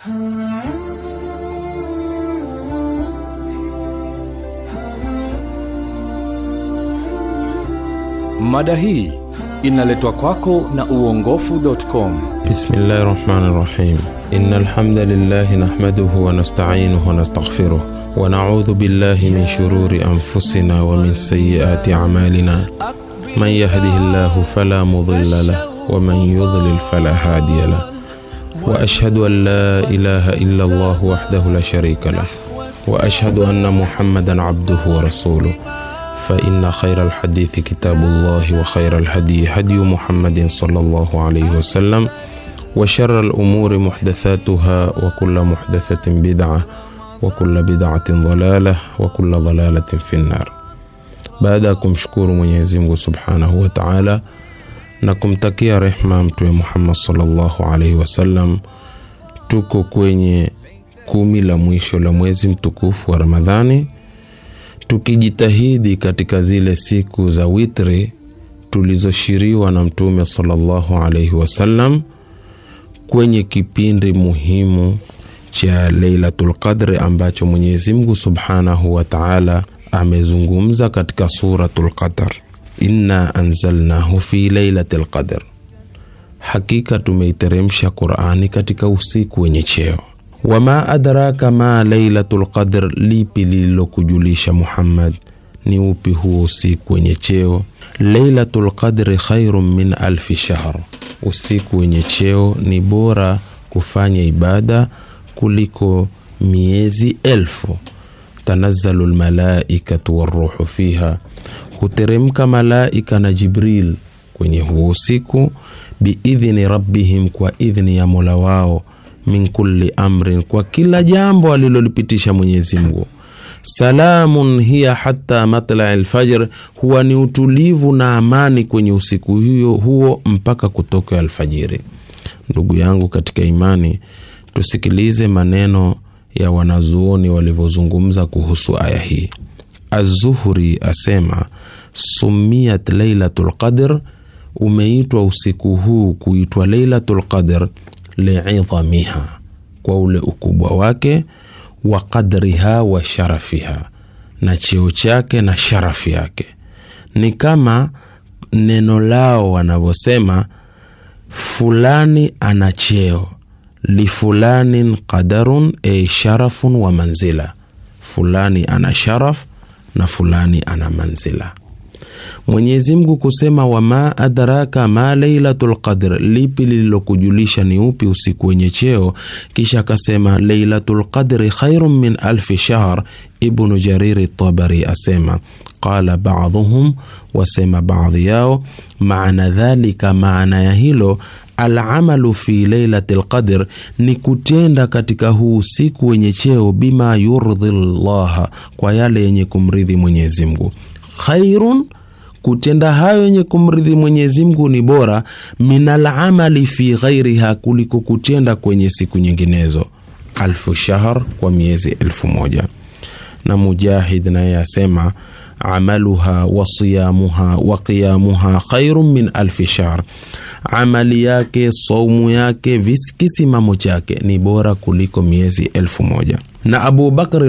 Mada hii inaletwa kwako na uongofu.com. Bismillahir Rahmanir Rahim. Innal hamdalillah nahmaduhu wa nasta'inuhu wa nastaghfiruh wa na'udhu billahi min shururi anfusina wa min sayyiati a'malina. Man yahdihillahu fala mudilla lahu wa man yudlil fala hadiya lahu. وأشهد أن لا إله إلا الله وحده لا شريك له وأشهد أن محمدا عبده ورسوله. فإن خير الحديث كتاب الله وخير الهدي هدي محمد صلى الله عليه وسلم وشر الأمور محدثاتها وكل محدثة بدعة وكل بدعة ضلالة وكل ضلالة في النار. baada ya kumshukuru mwenyezi wa taala na kumtakia rehma mtume muhammad salllahu alaihi wasallam. Tuko kwenye kumi la mwisho la mwezi mtukufu wa ramadhani. Tukijitahidi katika zile siku za witri tulizoshiriwa na mtume salllahu alaihi wasallam kwenye kipindi muhimu cha Lailatul Qadri ambacho Mwenyezi Mungu Subhanahu wa Ta'ala amezungumza katika suratul Qadr, inna anzalnahu fi lailatul qadr, hakika tumeiteremsha Qur'ani katika usiku wenye cheo. Wama adraka ma lailatul qadr, lipi lililokujulisha Muhammad ni upi huo usiku wenye cheo? Lailatul qadri khairun min alfi shahr, usiku wenye cheo ni bora kufanya ibada kuliko miezi elfu. Tanazzalu lmalaikatu waruhu fiha, huteremka malaika na Jibril kwenye huo usiku, biidhni rabbihim, kwa idhni ya mola wao, min kulli amrin, kwa kila jambo alilolipitisha Mwenyezi Mungu. Salamun hiya hata matlai lfajr, huwa ni utulivu na amani kwenye usiku huo, huo mpaka kutoka alfajiri. Ndugu yangu katika imani, tusikilize maneno ya wanazuoni walivyozungumza kuhusu aya hii. Azuhuri asema sumiyat lailatul qadr, umeitwa usiku huu kuitwa lailatul qadr liidhamiha, kwa ule ukubwa wake, wa qadriha wa sharafiha, na cheo chake na sharafu yake. Ni kama neno lao wanavyosema fulani ana cheo lifulanin qadarun e sharafun wa manzila, fulani ana sharaf na fulani ana manzila. Mwenyezi Mungu kusema wama adraka ma lailatul qadr, lipi lililokujulisha ni upi usiku wenye cheo? Kisha akasema lailatul qadri khairun min alfi shahr. Ibnu Jariri Tabari asema qala baadhuhum, wasema baadhi yao, maana dhalika, maana ya hilo alamalu fi lailati lqadr ni kutenda katika huu usiku wenye cheo, bima yurdhi llaha, kwa yale yenye kumridhi Mwenyezi Mungu. Khairun, kutenda hayo yenye kumridhi Mwenyezi Mungu ni bora, min amali fi ghairiha, kuliko kutenda kwenye siku nyinginezo. Alfu shahr, kwa miezi elfu moja. Na Mujahid naye asema amaluha wa siyamuha wa qiyamuha khairun min alfi shahr, amali yake saumu yake kisimamo chake ni bora kuliko miezi elfu moja. Na Abu Bakr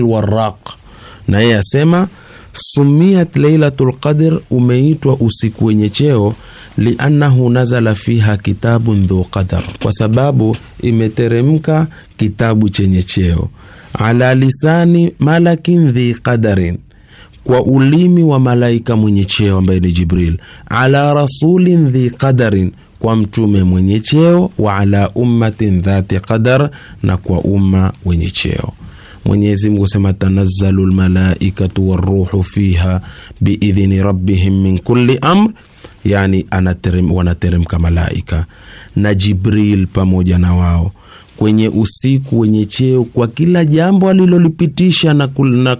naye asema sumiyat lailatul qadr, umeitwa usiku wenye cheo liannahu nazala fiha kitabun dhu qadar, kwa sababu imeteremka kitabu chenye cheo ala lisani malakin dhi qadarin kwa ulimi wa malaika mwenye cheo ambaye ni Jibril, ala rasulin dhi qadarin, kwa mtume mwenye cheo, wa ala ummatin dhati qadar, na kwa umma wenye cheo. Mwenyezi Mungu sema tanazzalu lmalaikatu waruhu fiha biidhni rabbihim min kulli amr, yani anaterem, wanateremka malaika na Jibril pamoja na wao kwenye usiku wenye cheo kwa kila jambo alilolipitisha na, na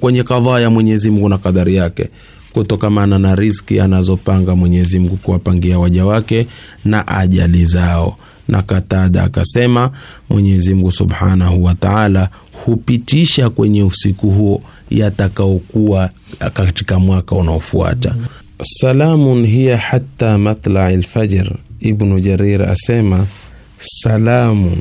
kwenye kadhaa ya Mwenyezi Mungu na kadhari yake, kutokamana na riski anazopanga Mwenyezi Mungu kuwapangia waja wake na ajali zao. Na Katada akasema Mwenyezi Mungu Subhanahu wa Ta'ala hupitisha kwenye usiku huo yatakaokuwa katika mwaka unaofuata. Salamun hiya hata matlai lfajr. Ibnu Jarir asema salamun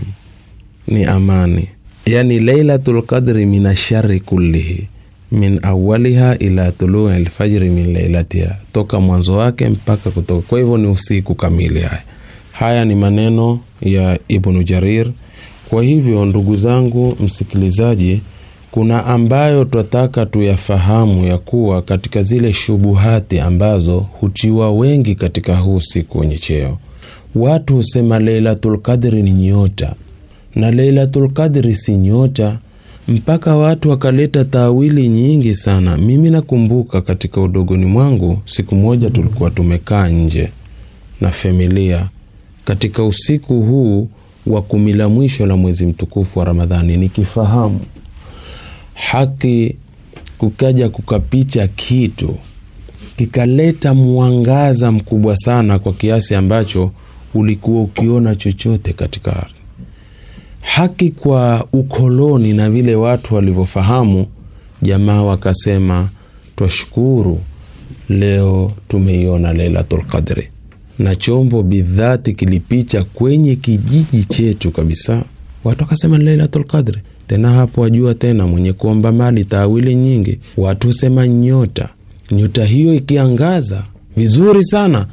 ni amani yani Lailatu lqadri min ashari kullihi min awaliha ila tului lfajri min lailatiha toka mwanzo wake mpaka kutoka kwa hivyo ni usiku kamili haya haya ni maneno ya ibnu jarir kwa hivyo ndugu zangu msikilizaji kuna ambayo twataka tuyafahamu ya kuwa katika zile shubuhati ambazo hutiwa wengi katika huu siku wenye cheo. Watu husema Lailatul qadri ni nyota. Na Lailatul qadri si nyota mpaka watu wakaleta taawili nyingi sana. Mimi nakumbuka katika udogoni mwangu siku moja tulikuwa tumekaa nje na familia. Katika usiku huu wa kumi la mwisho la mwezi mtukufu wa ramadhani. Nikifahamu haki kukaja kukapicha kitu kikaleta mwangaza mkubwa sana kwa kiasi ambacho ulikuwa ukiona chochote katika ardhi haki kwa ukoloni na vile watu walivyofahamu jamaa wakasema twashukuru leo tumeiona Lailatul qadri na chombo bidhati kilipicha kwenye kijiji chetu kabisa. Watu wakasema ni Lailatul tena hapo wajua tena mwenye kuomba mali taawili nyingi. Watu husema nyota. Nyota hiyo ikiangaza vizuri sana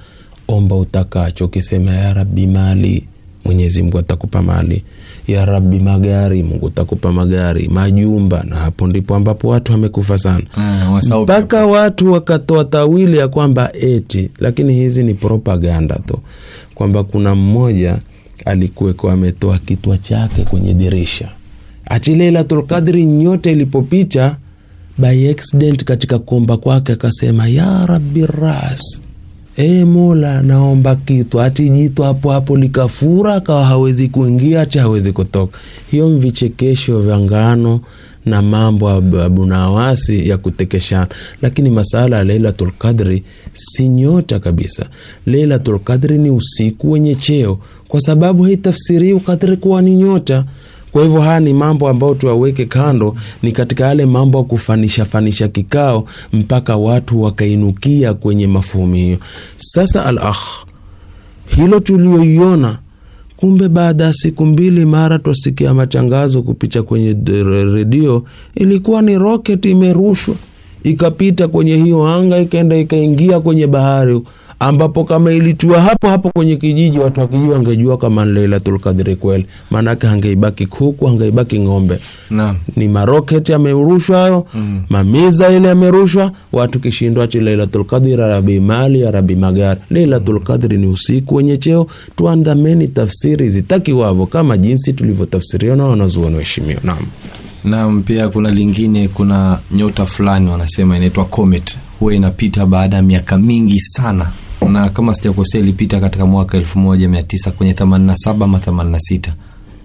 omba utakacho ukisema ya rabi mali mwenyezi mungu atakupa mali. Ya rabi magari mungu takupa magari majumba na hapo ndipo ambapo watu wamekufa sana. Ah, mm, mpaka watu wakatoa tawili ya kwamba eti lakini hizi ni propaganda tu kwamba kuna mmoja alikuweko ametoa kitwa chake kwenye dirisha. Ati leilatul qadri nyota ilipopita by accident katika kuomba kwake akasema ya rabbi ras e mola naomba kitu. Ati jitu hapo hapo likafura kawa hawezi kuingia ati hawezi kutoka. Hiyo mvichekesho vya ngano na mambo abunawasi ya kutekeshana. Lakini masala ya Lailatul qadri si nyota kabisa. Lailatul qadri ni usiku wenye cheo. Kwa sababu haitafsiriwi kadri kuwa ni nyota kwa hivyo haya ni mambo ambayo tuyaweke kando ni katika yale mambo ya kufanisha fanisha kikao mpaka watu wakainukia kwenye mafumio. sasa al akh hilo tulioiona kumbe baada ya siku mbili mara twasikia matangazo kupicha kwenye redio ilikuwa ni roketi imerushwa ikapita kwenye hiyo anga ikaenda ikaingia kwenye bahari ambapo kama ilitua hapo hapo kwenye kijiji watu wakijua angejua kama ni Lailatul Qadri kweli, maanake hangeibaki kuku, hangeibaki ng'ombe. Naam. Ni maroketi yamerushwa hayo mm. mamiza ile yamerushwa, watu kishindwa chi Lailatul Qadri arabi mali arabi magari. Lailatul Qadri ni usiku wenye cheo, tuandameni tafsiri zitakiwavo kama jinsi tulivyotafsiriwa na wanazuoni waheshimiwa. Naam. Naam, pia kuna lingine, kuna nyota fulani wanasema inaitwa comet, huwa inapita baada ya miaka mingi sana, na kama sijakosea ilipita katika mwaka elfu moja mia tisa kwenye themanini na saba ama themanini na sita.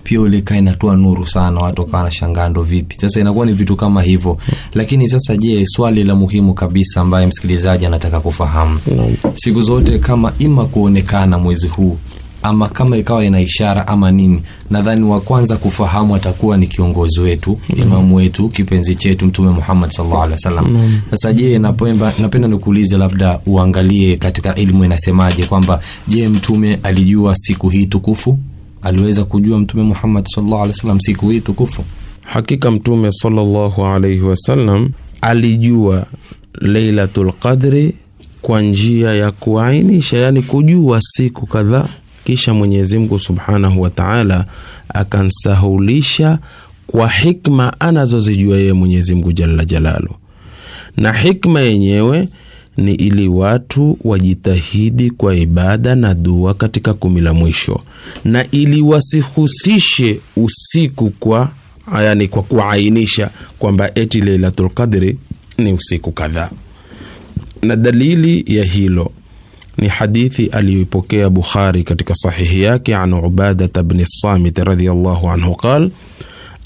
Pia ulikaa inatoa nuru sana, watu wakawa wanashangaa ndo vipi. Sasa inakuwa ni vitu kama hivyo, lakini sasa, je, swali la muhimu kabisa ambaye msikilizaji anataka kufahamu. Siku zote, kama ima kuonekana mwezi huu ama kama ikawa ina ishara ama nini, nadhani wa kwanza kufahamu atakuwa ni kiongozi wetu mm. imamu wetu kipenzi chetu Mtume Muhammad sallallahu alaihi wasallam mm. Sasa je, napenda, napenda nikuulize, labda uangalie katika elimu inasemaje kwamba je, Mtume alijua siku hii tukufu? Aliweza kujua Mtume Muhammad sallallahu alaihi wasallam siku hii tukufu? Hakika Mtume sallallahu alaihi wasallam alijua Lailatul Qadri kwa njia ya kuainisha, yani kujua siku kadhaa kisha Mwenyezi Mungu Subhanahu wa Ta'ala akansahulisha kwa hikma anazozijua yeye Mwenyezi Mungu Jalla Jalalu, na hikma yenyewe ni ili watu wajitahidi kwa ibada na dua katika kumi la mwisho, na ili wasihusishe usiku kwa yani, kwa kuainisha kwamba eti Lailatul Qadri ni usiku kadhaa, na dalili ya hilo ni hadithi aliyoipokea Bukhari katika sahihi yake an Ubadata bni Samit radhiallahu anhu qal,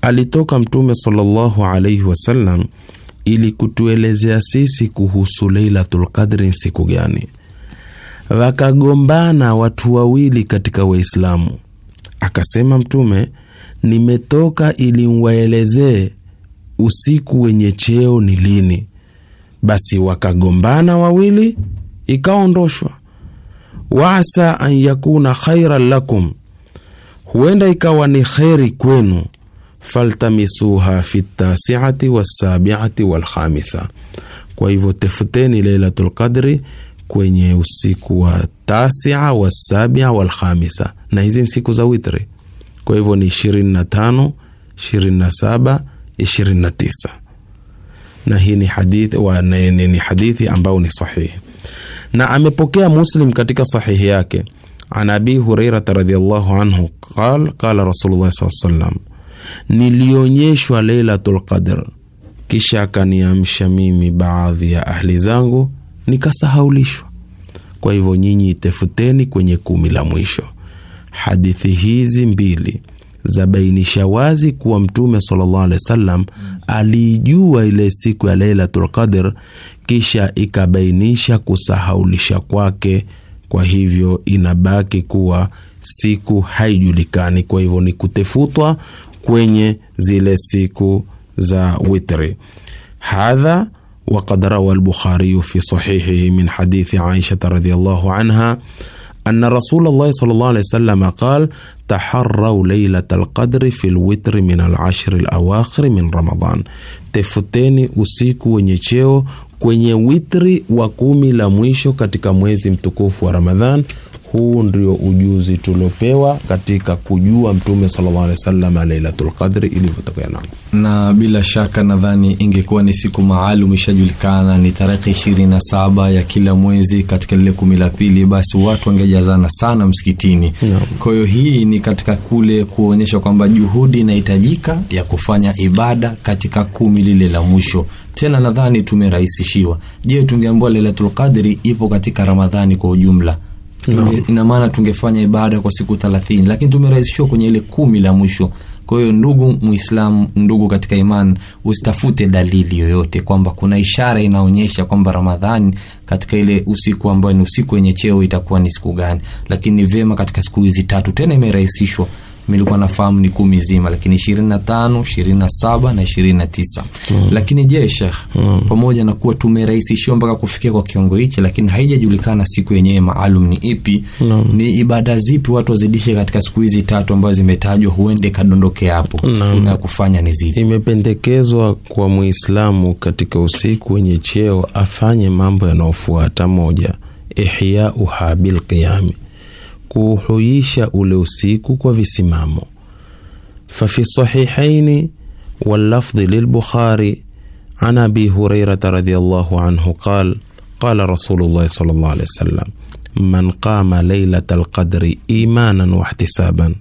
alitoka Mtume sallallahu alaihi wasallam ili kutuelezea sisi kuhusu Lailatul Qadri siku gani. Wakagombana watu wawili katika Waislamu, akasema Mtume, nimetoka ili mwaelezee usiku wenye cheo ni lini. Basi wakagombana wawili, ikaondoshwa. Waasa an yakuna khairan lakum, huenda ikawa ni kheri kwenu. Faltamisuha fi tasiati wasabiati walhamisa, kwa hivyo tefuteni leilatul qadri kwenye usiku wa tasia wasabia walhamisa, na hizi ni siku za witri. Kwa hivyo ni 25 27 29 na hii ni hadithi, ni hadithi ambayo ni sahihi na amepokea muslim katika sahihi yake. An abi hurairata radiallahu anhu qal qala rasulullah saa salam nilionyeshwa leilatu lqadr kisha akaniamsha mimi baadhi ya ahli zangu nikasahaulishwa. Kwa hivyo nyinyi itefuteni kwenye kumi la mwisho. Hadithi hizi mbili zabainisha wazi kuwa Mtume sallallahu alaihi wasallam aliijua ile siku ya Lailatul Qadr, kisha ikabainisha kusahaulisha kwake. Kwa hivyo inabaki kuwa siku haijulikani, kwa hivyo ni kutefutwa kwenye zile siku za witri. Hadha wakad rawa Albukhariyu fi sahihihi min hadithi Aishata radhiyallahu anha أن رسول الله صلى الله عليه وسلم قال تحروا ليلة القدر في الوتر من العشر الأواخر من رمضان tefuteni usiku wenye cheo kwenye witri wa kumi la mwisho katika mwezi mtukufu wa Ramadhan. Huu ndio ujuzi tuliopewa katika kujua Mtume sallallahu alaihi wasallam Lailatul Qadri ilivyotokea. Nao na bila shaka nadhani ingekuwa ni siku maalum ishajulikana ni tarehe ishirini na saba ya kila mwezi katika lile kumi la pili, basi watu wangejazana sana msikitini. no. Kwa hiyo hii ni katika kule kuonyesha kwamba juhudi inahitajika ya kufanya ibada katika kumi lile la mwisho. Tena nadhani tumerahisishiwa. Je, tungeambua Lailatul Qadri ipo katika Ramadhani kwa ujumla Tunge- ina maana tungefanya ibada kwa siku thelathini lakini tumerahisishwa kwenye ile kumi la mwisho. Kwa hiyo ndugu muislamu ndugu katika iman usitafute dalili yoyote kwamba kuna ishara inaonyesha kwamba ramadhani katika ile usiku ambayo ni usiku wenye cheo itakuwa ni siku gani. Lakini ni vyema katika siku hizi tatu tena imerahisishwa nilikuwa nafahamu ni kumi zima lakini ishirini na tano ishirini na saba na ishirini na tisa. Mm. lakini je shekh mm. pamoja na kuwa tumerahisishiwa mpaka kufikia kwa kiwango hichi lakini haijajulikana siku yenyewe maalum ni ipi ni ibada zipi watu wazidishe katika siku hizi tatu ambazo zimetajwa huende ikadondokea hapo? Na kufanya ni zipi? Imependekezwa kwa Muislamu katika usiku wenye cheo afanye mambo yanayofuata: moja, ihyauha bilqiyami, kuuhuisha ule usiku kwa visimamo. fafi sahihaini wallafdhi lilbukhari an abi hurairata radiallahu anhu qal qala rasulullahi sallallahu alaihi wasallam man qama lailata alqadri imanan wahtisaban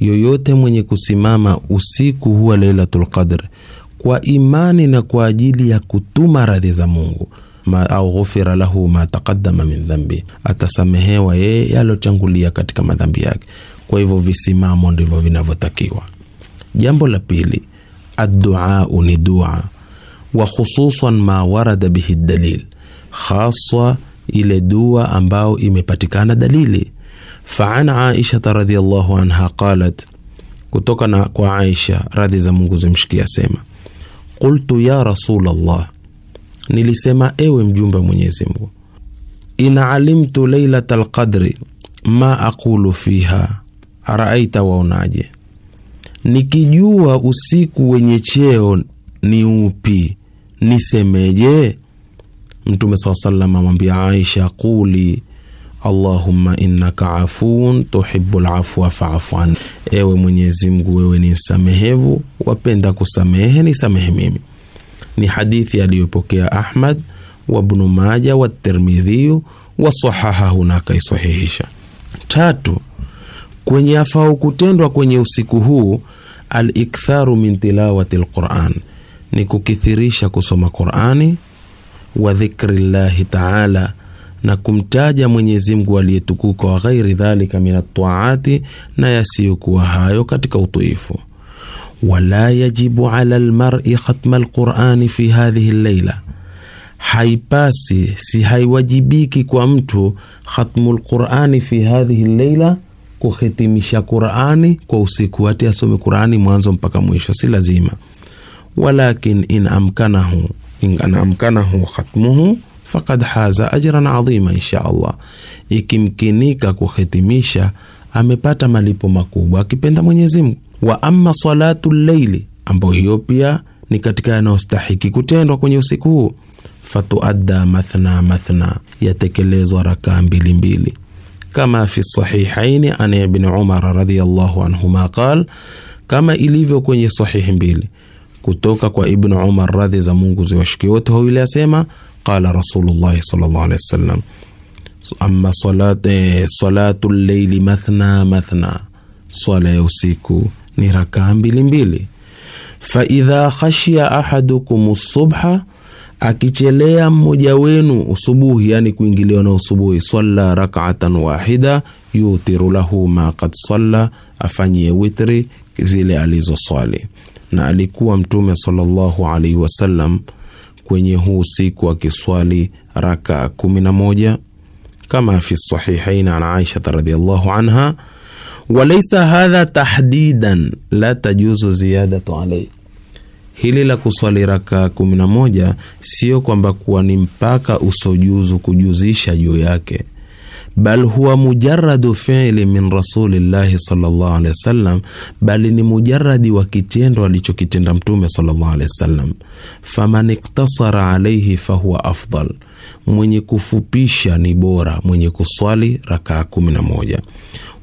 yoyote mwenye kusimama usiku huwa lailatu lqadri kwa imani na kwa ajili ya kutuma radhi za Mungu ma, au ghufira lahu ma taqaddama min dhambi, atasamehewa yeye yalotangulia katika madhambi yake. Kwa hivyo visimamo ndivyo vinavyotakiwa. Jambo la pili, adduau ni dua wa khususan ma warada bihi dalil, haswa ile dua ambayo imepatikana dalili. Fa an Aishata radhiyallahu anha qalat, kutoka na kwa Aisha radhi za Mungu zimshikia, sema qultu ya rasul Allah nilisema ewe mjumbe wa Mwenyezi Mungu in alimtu lailata alqadri ma aqulu fiha araaita waonaje? Nikijua usiku wenye cheo ni upi nisemeje? Mtume saa salam amwambia Aisha quli Allahumma innaka afuun tuhibu lafwa faafu an, ewe Mwenyezi Mungu, wewe ni msamehevu, wapenda kusamehe, ni samehe mimi. Ni hadithi aliyopokea Ahmad wa Ibn Maja wa Tirmidhiyu wasahahahu na akaisahihisha. Tatu, kwenye afau kutendwa kwenye usiku huu, aliktharu min tilawati lquran, ni kukithirisha kusoma Qurani wa dhikri llahi taala na kumtaja Mwenyezi Mungu aliyetukuka, wa ghairi dhalika min na yasiyokuwa hayo katika utuifu. Wala yajibu ala lmari khatma lqurani fi hadhihi llaila, haipasi si haiwajibiki kwa mtu khatmu lqurani fi hadhihi llaila, kuhitimisha Qurani kwa usiku wati asome Qurani mwanzo mpaka mwisho, si lazima. Walakin in amkanahu in amkanahu khatmuhu fakad haza ajran adhima insha Allah, ikimkinika kuhitimisha amepata malipo makubwa akipenda Mwenyezi Mungu. Wa amma salatu llaili, ambayo hiyo pia ni katika yanayostahiki kutendwa kwenye usiku huu, fatuadda mathna mathna, yatekelezwa rakaa mbili mbili, kama fi sahihaini an ibni Umar radhiyallahu anhuma qal, kama ilivyo kwenye sahihi mbili. Kutoka kwa Ibnu Umar radhi za Mungu ziwashukie wote wawili, asema qala Rasulullahi sallallahu alaihi wasallam ama salatu, eh, salatu mathna mathna, swala ya usiku ni rakaa mbili mbili. Faidha khashia ahadukum subha, akichelea mmoja wenu usubuhi, yani kuingiliwa na usubuhi, salla rakatan wahida yutiru lahu ma kad salla, afanyie witri zile alizoswali. Na alikuwa Mtume sallallahu alaihi wasallam kwenye huu usiku akiswali raka kumi na moja kama fi sahihain an Aishata radhiallahu anha, walaisa hadha tahdidan la tajuzu ziyadatu alaihi. Hili la kuswali raka kumi na moja sio kwamba kuwa ni mpaka usojuzu kujuzisha juu yake, bal huwa mujaradu fiili min rasulillahi sallallahu alaihi wasallam, bali ni mujaradi wa kitendo alichokitenda Mtume sallallahu alaihi wasallam. Faman iktasara alaihi fahuwa afdal mwenye kufupisha ni bora mwenye kuswali rakaa kumi na moja.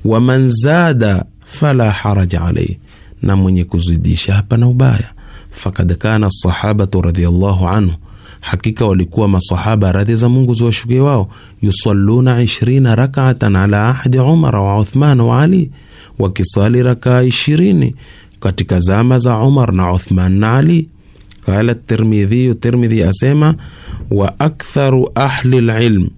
Waman zada fala haraja alaihi, na mwenye kuzidisha hapana ubaya. Fakad kana sahabatu radhiallahu anhu, hakika walikuwa masahaba radhi za Mungu ziwashukie wao, yusalluna ishirina rakatan ala ahdi Umara wa Uthman wa Ali, wakisali rakaa ishirini katika zama za Umar na Uthman na Ali. Qala Tirmidhiyu, Tirmidhi asema wa aktharu ahli lilm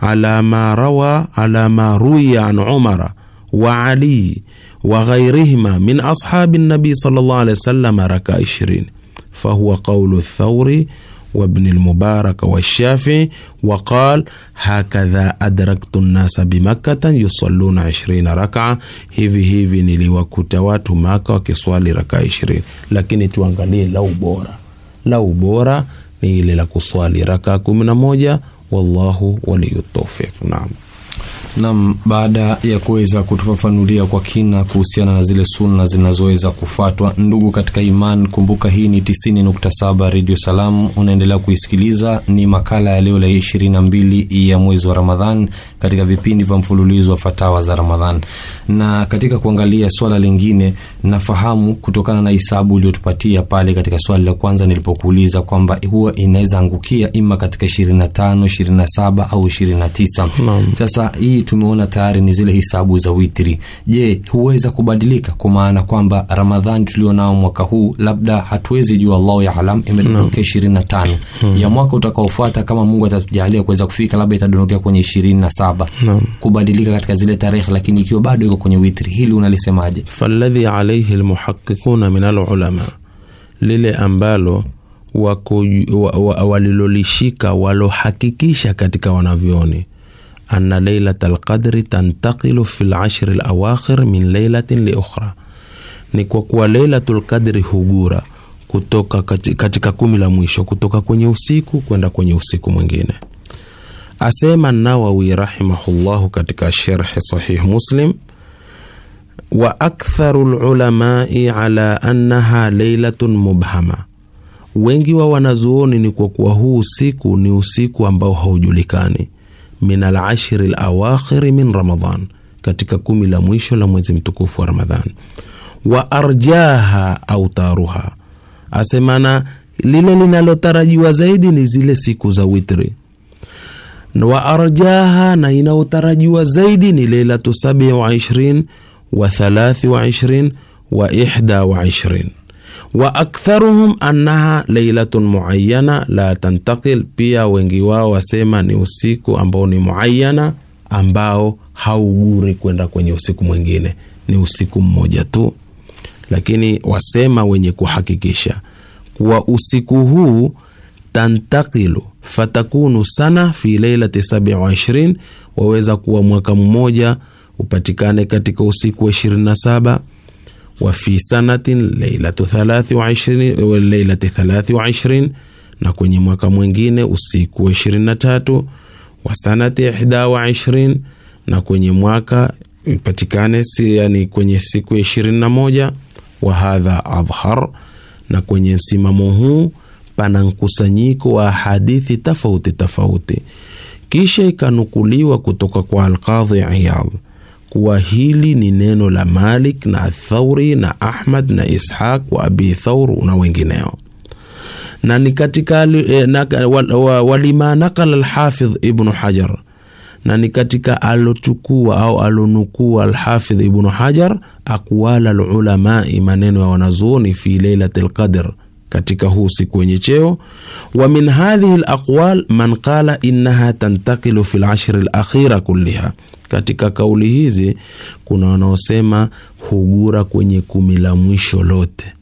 ala ma rawa ala ma ruya an Umara wa Ali wa ghairihima min ashabi nabii sallallahu alayhi wasallam raka ishirini fahuwa qaulu Thauri wa Shafii wa qal hakadha adraktu nnasa bimakkatan yusalluna ishirina rakaa, hivi hivi niliwakuta watu Maka wakiswali raka ishirini. Lakini tuangalie la ubora, la ubora ni ile la kuswali raka kumi na moja. Wallahu waliyu tawfiq. Naam. Nam, baada ya kuweza kutufafanulia kwa kina kuhusiana na zile sunna zinazoweza kufuatwa, ndugu katika iman, kumbuka hii ni 90.7 Radio Salam, unaendelea kuisikiliza. Ni makala ya leo la 22 ya mwezi wa Ramadhan katika vipindi vya mfululizo wa fatawa za Ramadhan. Na katika kuangalia swala lingine, nafahamu kutokana na hisabu uliotupatia pale katika swali la kwanza nilipokuuliza kwamba huwa inaweza angukia ima katika 25, 27 au 29. Sasa hii tumeona tayari ni zile hisabu za witri. Je, huweza kubadilika? Kwa maana kwamba Ramadhani tulionao mwaka huu labda hatuwezi jua, Allahu yaalam, imedondokea ishirini na tano. Ya mwaka utakaofuata, kama Mungu atatujalia kuweza kufika, labda itadondokea kwenye ishirini na saba. Kubadilika katika zile tarehe, lakini ikiwa bado iko kwenye witri, hili unalisemaje? faladhi alaihi lmuhaqiquna min alulama, lile ambalo wako walilolishika walohakikisha katika wanavyoni anna ليلة alqadri tantaqilu fi العشر lawakhir min ليلة liukhra, ni kwa kuwa leilatul qadri hugura kutoka katika kumi la mwisho kutoka kwenye usiku kwenda kwenye usiku mwingine. Asema Nawawi rahimahullahu katika sherhi Sahih Muslim, wa aktharu lulamai ala annaha leilatun mubhama, wengi wa wanazuoni ni kwa kuwa huu usiku ni usiku ambao haujulikani min alashri lawakhiri min Ramadan, katika kumi la mwisho la mwezi mtukufu wa Ramadhan. Wa arjaha autaruha, asemana lile linalotarajiwa zaidi ni zile siku za witri. Wa arjaha, na inaotarajiwa zaidi ni leilatu sabi wa ishrin wa thalathi wa ishrin wa ihda wa ishrin wa aktharuhum annaha lailatun muayyana la tantakil, pia wengi wao wasema ni usiku ambao ni muayyana ambao hauguri kwenda kwenye usiku mwingine, ni usiku mmoja tu. Lakini wasema wenye kuhakikisha kuwa usiku huu tantakilu fatakunu sana fi leilati sabi wa ishirini, waweza kuwa mwaka mmoja upatikane katika usiku wa 27 wafi sanatin leilatu thalathi wa ishirini, leilati thalathi wa ishirini, na kwenye mwaka mwingine usiku wa ishirini na tatu wa sanati ihda wa ishirini, na kwenye mwaka ipatikane si, yani kwenye siku ya ishirini na moja wa hadha adhar na kwenye msimamo huu pana mkusanyiko wa hadithi tofauti tofauti, kisha ikanukuliwa kutoka kwa Alqadhi Iyadh kuwa hili ni neno la malik na athauri na ahmad na ishaq wa abi thaur na wengineo. Na ni katika eh, walima wal, wa, walima nakala alhafidh ibnu hajar. Na ni katika alochukua au alonukua alhafidh ibnu hajar aqwala lulamai maneno ya wanazuoni fi leilati lqadr katika huu siku wenye cheo. Wa min hadhihi laqwal man qala innaha tantakilu fi lashri lakhira kulliha. Katika kauli hizi kuna wanaosema hugura kwenye kumi la mwisho lote.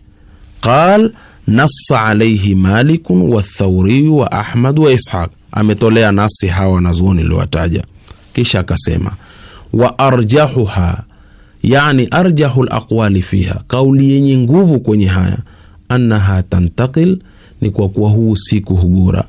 Qal nassa alaihi malikun wathauriyu wa ahmad wa ishaq. Ametolea nasi hawa wanazuoni liwataja kisha akasema wa arjahuha yani arjahu laqwali fiha. Kauli yenye nguvu kwenye haya annaha tantakil ni kwa kuwa huu siku hugura.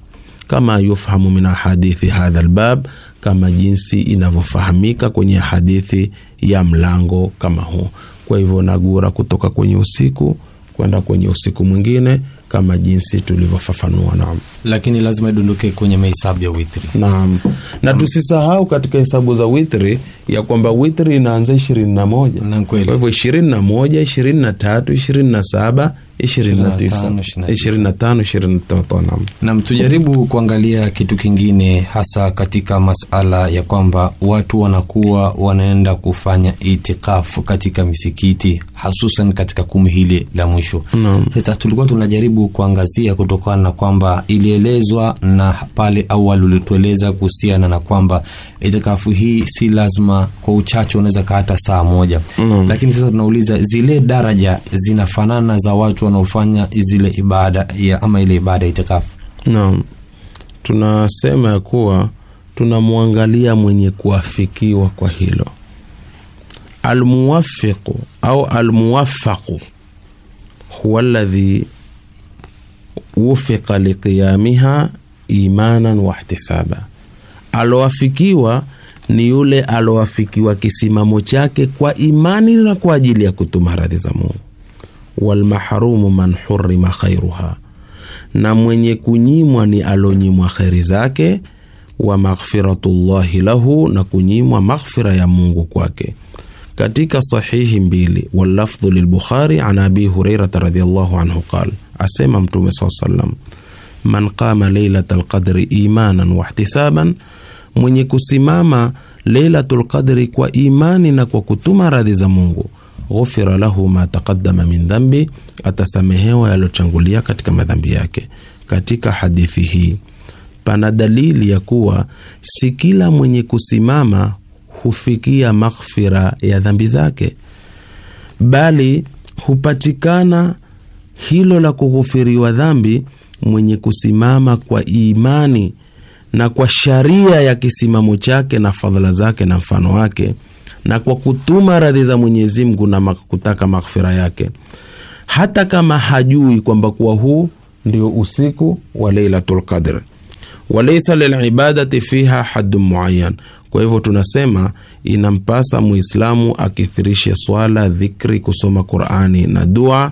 Kama yufhamu min ahadithi hadha lbab kama jinsi inavyofahamika kwenye hadithi ya mlango kama huu. Kwa hivyo nagura kutoka kwenye usiku kwenda kwenye usiku mwingine kama jinsi tulivyofafanua. Naam. Lakini lazima idondoke kwenye mahesabu ya witri. Naam. Na tusisahau katika hesabu za witri ya kwamba witri inaanza ishirini na moja. Kwa hivyo ishirini na moja ishirini na tatu ishirini na saba ishirini na tisa. 25, ishirini na tano ishirini na tatu naam. Nam tujaribu kuangalia kitu kingine hasa katika masala ya kwamba watu wanakuwa wanaenda kufanya itikafu katika misikiti hasusan katika kumi hili la mwisho. Sasa tulikuwa tunajaribu kuangazia kutokana na kwamba ilielezwa na pale awali ulitueleza kuhusiana na kwamba itikafu hii si lazima kwa uchache unaweza kaa hata saa moja. Lakini sasa tunauliza zile daraja zinafanana za watu wanaofanya zile ibada ya ama ile ibada ya itikafu. Naam. Tunasema ya kuwa tunamwangalia mwenye kuafikiwa kwa hilo. Almuwafiqu au almuwafaqu huwa alladhi wufiqa liqiyamiha imanan wahtisaba aloafikiwa ni yule aloafikiwa kisimamo chake kwa imani na kwa ajili ya kutuma radhi za mungu walmahrumu man hurima khairuha. Na mwenye kunyimwa ni alonyimwa kheri zake wa maghfiratullahi lahu na kunyimwa maghfira ya mungu kwake. Katika sahihi mbili wallafdhu lilbukhari an abi hurairata radiallahu anhu qal asema mtume saa salam man qama leilata lqadri imanan wahtisaban mwenye kusimama leilatu lqadri kwa imani na kwa kutuma radhi za mungu ghufira lahu ma taqaddama min dhambi atasamehewa yalochangulia katika madhambi yake. Katika hadithi hii pana dalili ya kuwa si kila mwenye kusimama hufikia maghfira ya dhambi zake bali hupatikana hilo la kughufiriwa dhambi mwenye kusimama kwa imani na kwa sharia ya kisimamo chake na fadhila zake na mfano wake na kwa kutuma radhi za mwenyezi mungu na kutaka maghfira yake hata kama hajui kwamba kuwa huu ndio usiku wa Lailatul qadr walaisa lilibadati fiha haddun muayyan. kwa hivyo tunasema inampasa muislamu akithirishe swala dhikri kusoma qurani na dua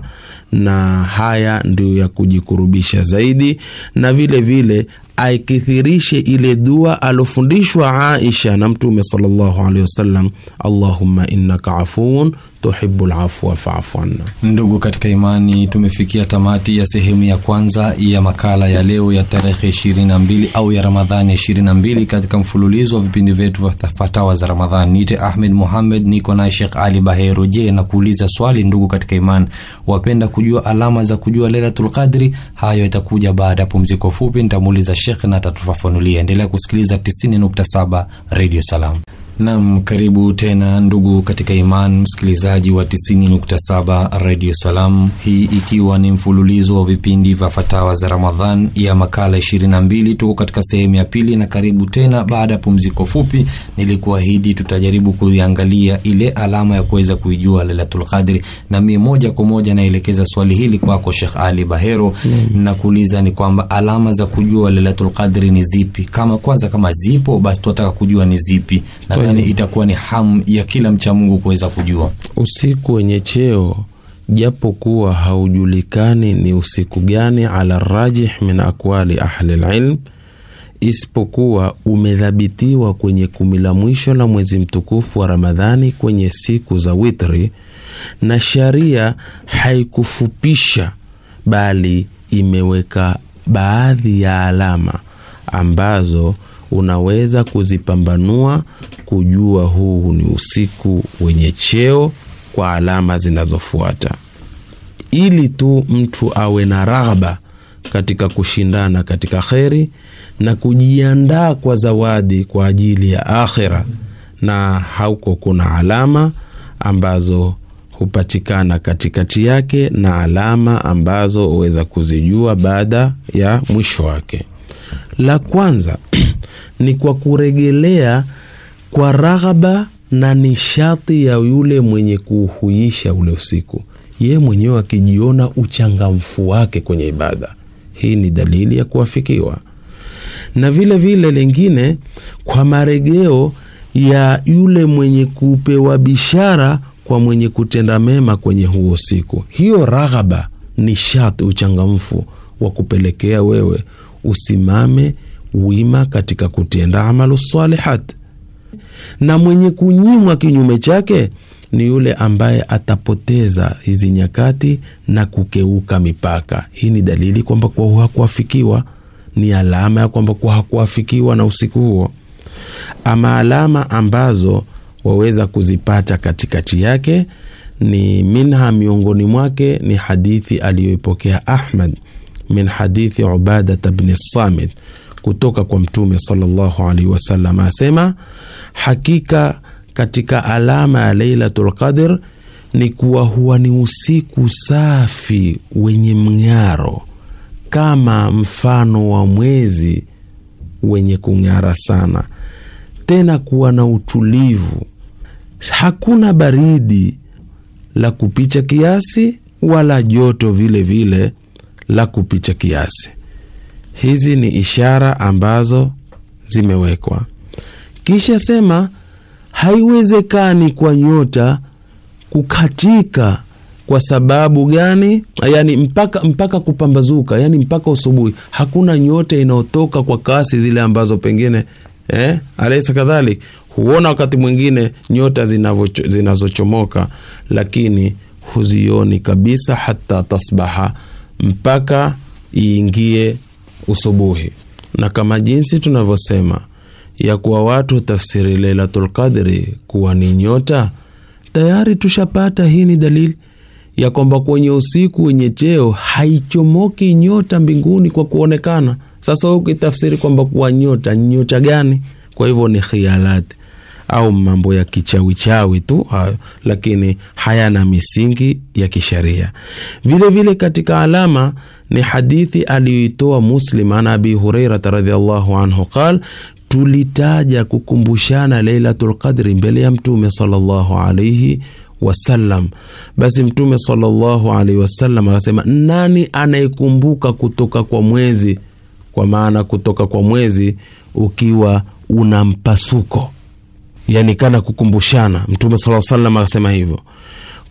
na haya ndio ya kujikurubisha zaidi. Na vile vile aikithirishe ile dua alofundishwa aisha na mtume salllahu alehi wasallam allahumma innaka afuun tuhibu lafua faafu anna. Ndugu katika imani tumefikia tamati ya sehemu ya kwanza ya makala ya leo ya tarehe 22 au ya ramadhani 22 katika mfululizo wa vipindi vyetu vya fatawa za ramadhani niite ahmed muhammed niko naye shekh ali bahero je na kuuliza swali ndugu katika iman, wapenda kujua alama za kujua lailatul qadri? Hayo itakuja baada ya pumziko fupi. Nitamuuliza shekh na atatufafanulia. Endelea kusikiliza 90.7 radio salam nam karibu tena ndugu katika iman msikilizaji wa 90.7 radio salam. Hii ikiwa ni mfululizo wa vipindi vya fatawa za ramadhan ya makala 22 tuko katika sehemu ya pili na karibu tena baada ya pumziko fupi nilikuahidi tutajaribu kuiangalia ile alama ya kuweza kuijua lailatul qadri. Na mie moja kwa moja naelekeza swali hili kwako Sheikh ali bahero mm. na kuuliza ni kwamba alama za kujua lailatul qadri ni zipi? Kama kwanza kama zipo basi tunataka kujua ni zipi. Na yani itakuwa ni hamu ya kila mcha mungu kuweza kujua. Usiku wenye cheo japo kuwa haujulikani ni usiku gani ala rajih min aqwali ahli lilm isipokuwa umedhabitiwa kwenye kumi la mwisho la mwezi mtukufu wa ramadhani kwenye siku za witri na sharia haikufupisha bali imeweka baadhi ya alama ambazo unaweza kuzipambanua kujua huu ni usiku wenye cheo kwa alama zinazofuata. Ili tu mtu awe na raghba katika kushindana katika kheri na kujiandaa kwa zawadi kwa ajili ya akhira na hauko kuna alama ambazo hupatikana katikati yake na alama ambazo huweza kuzijua baada ya mwisho wake la kwanza ni kwa kuregelea kwa raghaba na nishati ya yule mwenye kuhuisha ule usiku. Ye mwenyewe akijiona uchangamfu wake kwenye ibada. Hii ni dalili ya kuafikiwa. Na vile vile lingine, kwa maregeo ya yule mwenye kupewa bishara kwa mwenye kutenda mema kwenye huo siku, hiyo raghaba nishati uchangamfu wa kupelekea wewe usimame wima katika kutenda amalu salihat na mwenye kunyimwa kinyume chake ni yule ambaye atapoteza hizi nyakati na kukeuka mipaka. Hii ni dalili kwamba kwa hakuafikiwa. Ni alama ya kwamba kwa hakuafikiwa na usiku huo. Ama alama ambazo waweza kuzipata katikati yake ni minha miongoni mwake ni hadithi aliyoipokea ahmad min hadithi ubadat bni samit kutoka kwa mtume salllahu alaihi wasallam asema hakika katika alama ya lailatu qadr ni kuwa huwa ni usiku safi wenye mng'aro kama mfano wa mwezi wenye kung'ara sana. Tena kuwa na utulivu. Hakuna baridi la kupicha kiasi wala joto vile vile la kupicha kiasi. Hizi ni ishara ambazo zimewekwa. Kisha sema haiwezekani kwa nyota kukatika kwa sababu gani? Yani mpaka mpaka kupambazuka yani mpaka usubuhi. Hakuna nyota inayotoka kwa kasi zile ambazo pengine eh, alaisa kadhalik huona wakati mwingine nyota zinazochomoka lakini huzioni kabisa hata tasbaha mpaka iingie usubuhi. Na kama jinsi tunavyosema ya kuwa watu tafsiri lailatulqadri kuwa ni nyota tayari tushapata hii ni dalili ya kwamba kwenye usiku wenye cheo haichomoki nyota mbinguni kwa kuonekana. Sasa ukitafsiri kwamba kuwa nyota nyota gani? Kwa hivyo ni khialati au mambo ya kichawichawi tu ha, lakini hayana misingi ya kisheria. Vile vile katika alama ni hadithi aliyoitoa muslim an abi Hurairata radiallahu anhu qal tulitaja kukumbushana leilatul qadri mbele ya mtume salllahu alaihi wasallam. Basi mtume salllahu alaihi wasallam akasema nani anayekumbuka kutoka kwa mwezi? Kwa maana kutoka kwa mwezi ukiwa una mpasuko yani kana kukumbushana. Mtume saa salam akasema hivyo.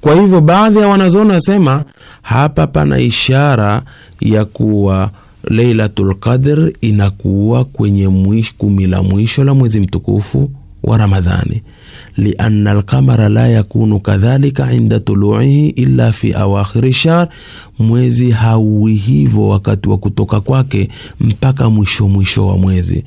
Kwa hivyo baadhi ya wanazoona wasema hapa pana ishara ya kuwa leilatu qadr inakuwa kwenye kumi la mwisho la mwezi mtukufu wa ramadhani lianna alqamara la yakunu kadhalika inda tuluihi illa fi awakhiri shahr mwezi hauwi hivyo wakati wa kutoka kwake mpaka mwisho mwisho wa mwezi.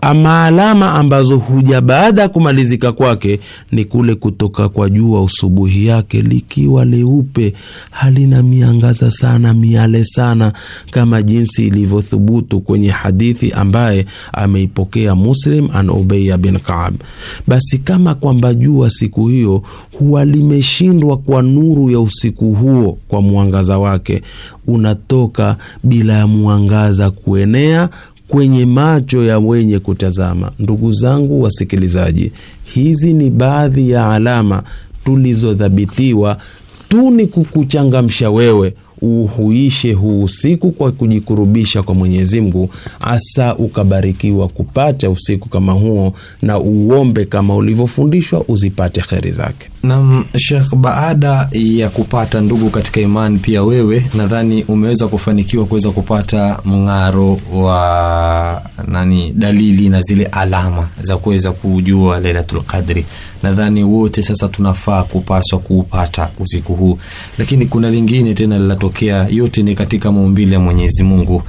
Ama alama ambazo huja baada ya kumalizika kwake ni kule kutoka kwa jua usubuhi yake likiwa leupe. Halina miangaza sana miale sana kama jinsi ilivyothubutu kwenye hadithi ambaye ameipokea muslim an ubeya bin kaab. Basi kama kwamba jua siku hiyo huwa limeshindwa kwa nuru ya usiku huo kwa mwangaza wake. Unatoka bila ya mwangaza kuenea kwenye macho ya wenye kutazama. Ndugu zangu wasikilizaji hizi ni baadhi ya alama tulizodhabitiwa. Tu ni kukuchangamsha wewe uhuishe huu usiku kwa kujikurubisha kwa Mwenyezi Mungu, ukabarikiwa kupata usiku kama huo, na uombe kama ulivyofundishwa uzipate kheri zake. Nam Shekh, baada ya kupata ndugu katika imani, pia wewe nadhani umeweza kufanikiwa kuweza kupata mng'aro wa nani, dalili na zile alama za kuweza kujua Lailatul Qadri. Nadhani wote sasa tunafaa kupaswa kuupata usiku huu, lakini kuna lingine tena linatokea. Yote ni katika maumbile ya Mwenyezi Mungu.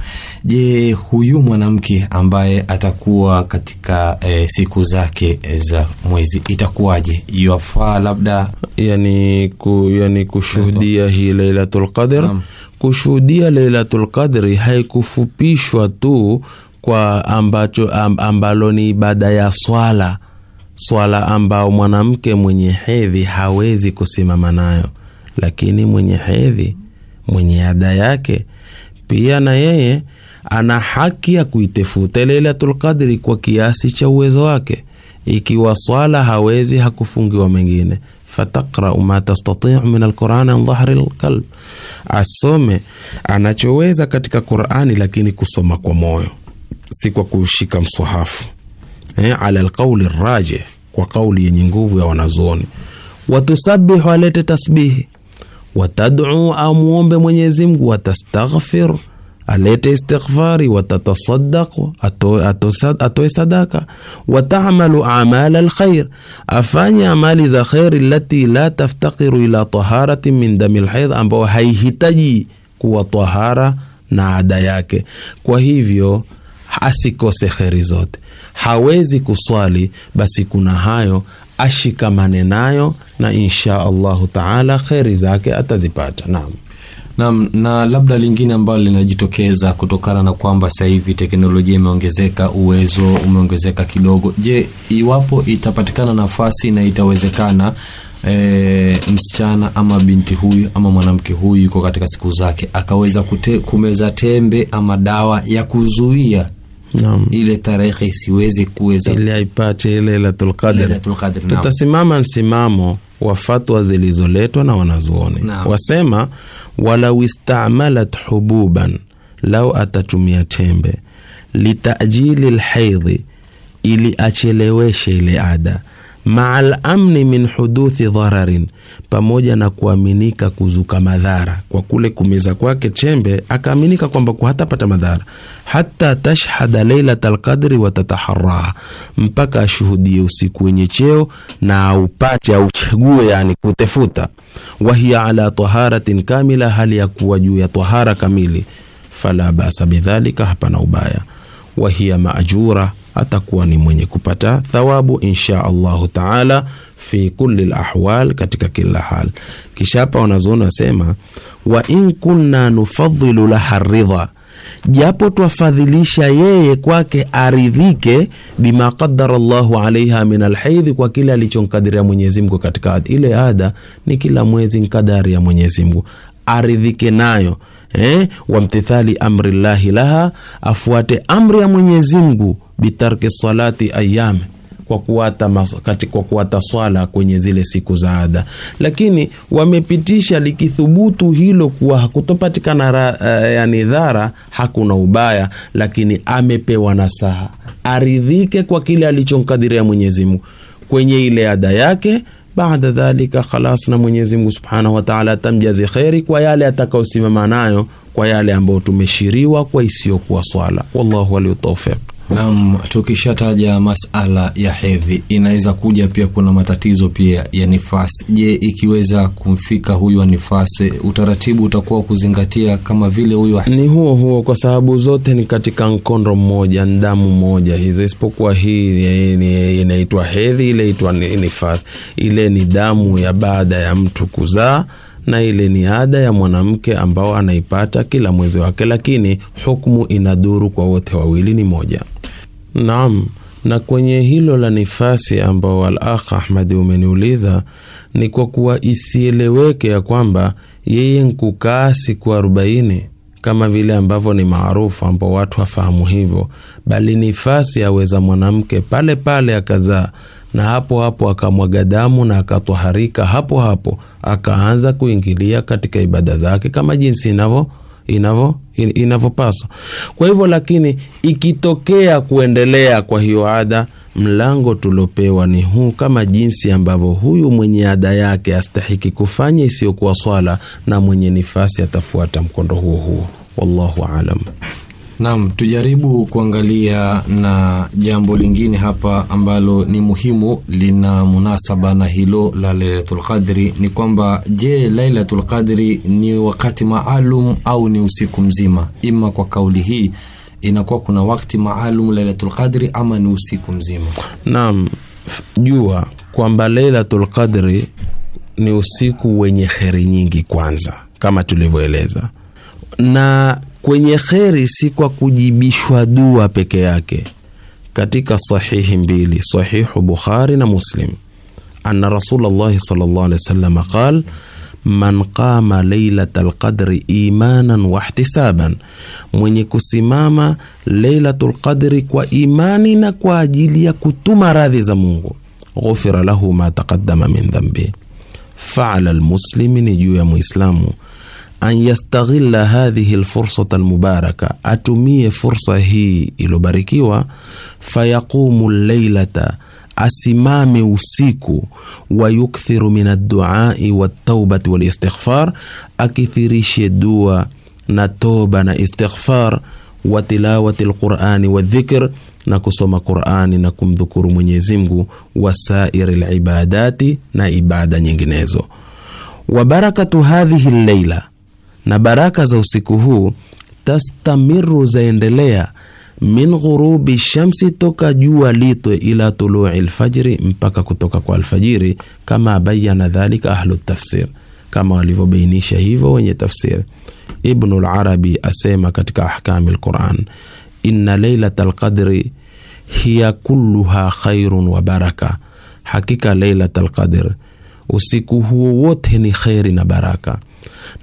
Je, huyu mwanamke ambaye atakuwa katika e, siku zake za mwezi itakuwaje? Yafaa labda yani, ku, yani kushuhudia hii Lailatul Qadr kushuhudia Lailatul Qadri haikufupishwa tu kwa ambacho amb, ambalo ni ibada ya swala swala ambao mwanamke mwenye hedhi hawezi kusimama nayo, lakini mwenye hedhi mwenye ada yake pia na yeye ana haki ya kuitafuta Lailatul Qadri kwa kiasi cha uwezo wake. Ikiwa swala hawezi, hakufungiwa mengine, fataqrau ma tastatiu min alqurani an dhahri lqalb, asome anachoweza katika Qurani, lakini kusoma kwa moyo, si kwa kushika mswahafu eh, ala alqauli rajih, kwa kauli yenye nguvu ya wanazuoni. Watusabihu, alete tasbihi, Watad'u, amuombe Mwenyezi Mungu, watastaghfir alete istighfari, Watatasaddaq, atoe sadaka, watamalu amala alkhair, afanye amali za kheri, lati la taftaqiru ila taharatin min dami lhaidh, ambayo haihitaji kuwa tahara na ada yake. Kwa hivyo asikose kheri zote. Hawezi kuswali, basi kuna hayo ashikamane nayo, na insha allahu taala kheri zake atazipata. Naam. Naam, na labda lingine ambalo linajitokeza kutokana na kwamba sasa hivi teknolojia imeongezeka, uwezo umeongezeka kidogo. Je, iwapo itapatikana nafasi na itawezekana e, msichana ama binti huyu ama mwanamke huyu yuko katika siku zake akaweza kute, kumeza tembe ama dawa ya kuzuia Naam. ile tarehe isiweze kuweza ili aipate ile Lailatul Qadr. Tutasimama msimamo wa fatwa zilizoletwa na wanazuoni wasema, walau istamalat hububan, lau atatumia tembe litajili lhaidhi, ili acheleweshe ile ada maa lamni min huduthi dhararin, pamoja na kuaminika kuzuka madhara kwa kule kumeza kwake chembe, akaaminika kwamba hatapata madhara, hata tashhada lailata lqadri watataharaha, mpaka ashuhudie usiku wenye cheo na aupate auchague, yani kutefuta. Wahiya ala taharatin kamila, hali ya kuwa juu ya tahara kamili, fala basa bidhalika, hapana ubaya. Wahiya maajura atakuwa ni mwenye kupata thawabu insha allahu taala fi kulli lahwal, katika kila hal. Kisha hapa wanazuoni wasema wa in kunna nufadhilu laha ridha, japo twafadhilisha yeye kwake aridhike, bima qadara llahu alaiha min alhaidhi, kwa kile alichonkadiria Mwenyezi Mungu katika. Ile ada ni kila mwezi nkadari ya Mwenyezi Mungu, aridhike nayo eh, wamtithali amri llahi laha, afuate amri ya Mwenyezi Mungu bitarki salati ayame kwa kuwata, mas- kwa swala kwenye zile siku za adha, lakini wamepitisha likithubutu hilo kuwa hakutopatikana eh, yani dhara, hakuna ubaya, lakini amepewa nasaha aridhike kwa kile alichomkadiria Mwenyezi Mungu kwenye ile ada yake. Baada dhalika khalas, na Mwenyezi Mungu subhanahu wa taala atamjazi kheri kwa yale atakayosimama nayo, kwa yale ambayo tumeshiriwa kwa isiyokuwa swala. Wallahu waliu tawfiq. Naam, tukishataja masala ya hedhi, inaweza kuja pia, kuna matatizo pia ya nifasi. Je, ikiweza kumfika huyu wa nifasi, utaratibu utakuwa kuzingatia kama vile huyu ni huo huo, kwa sababu zote ni katika mkondo mmoja, damu moja hizo, isipokuwa hii inaitwa hedhi, ile itwa nifasi. Ile ni damu ya baada ya mtu kuzaa na ile ni ada ya mwanamke ambao anaipata kila mwezi wake, lakini hukumu inaduru kwa wote wawili, ni moja. Naam, na kwenye hilo la nifasi ambao al-akh Ahmadi umeniuliza ni kwa kuwa isieleweke ya kwamba yeye nkukaa siku arobaini kama vile ambavyo ni maarufu ambao watu wafahamu hivyo, bali nifasi aweza mwanamke pale pale akazaa na hapo hapo akamwaga damu na akatwaharika hapo hapo, akaanza kuingilia katika ibada zake kama jinsi inavyo inavyo inavyopaswa. Kwa hivyo, lakini ikitokea kuendelea kwa hiyo ada, mlango tuliopewa ni huu, kama jinsi ambavyo huyu mwenye ada yake astahiki kufanya isiyokuwa swala, na mwenye nifasi atafuata mkondo huo huo. Wallahu alam. Naam, tujaribu kuangalia na jambo lingine hapa ambalo ni muhimu, lina munasaba na hilo la Lailatul Qadri, ni kwamba je, Lailatul Qadri ni wakati maalum au ni usiku mzima? Ima kwa kauli hii inakuwa kuna wakati maalum Lailatul Qadri ama ni usiku mzima? Naam, jua kwamba Lailatul Qadri ni usiku wenye kheri nyingi, kwanza kama tulivyoeleza na kwenye kheri si kwa kujibishwa dua peke yake. Katika sahihi mbili, sahihu Bukhari na Muslim, anna Rasulullahi sallallahu alaihi wasallam qal man qama lailat alqadri imanan wahtisaban, mwenye kusimama leilatu lqadri kwa imani na kwa ajili ya kutuma radhi za Mungu, ghufira lahu ma taqadama min dhambi. Faala lmuslimi, ni juu ya Muislamu an yastaghilla hadhihi lfursata almubaraka, atumie fursa hii iliyobarikiwa. Fayaqumu llailata, asimame usiku. Wa yukthiru min adduai waltaubati walistighfar, akithirishe dua na toba na istighfar. Wa tilawati lqurani wadhikr, na kusoma Qurani na kumdhukuru Mwenyezi Mungu. Wa sairi libadati, na ibada nyinginezo. Wa barakatu hadhihi llaila na baraka za usiku huu tastamiru, zaendelea min ghurubi shamsi, toka jua litwe, ila tului lfajri, mpaka kutoka kwa alfajiri, kama bayana dhalika ahlu tafsir, kama walivyobainisha hivyo wenye tafsiri. Ibnu Larabi asema katika ahkami lquran, inna lailata lqadri hiya kulluha khairun wa baraka, hakika lailata lqadr usiku huo wote ni kheri na baraka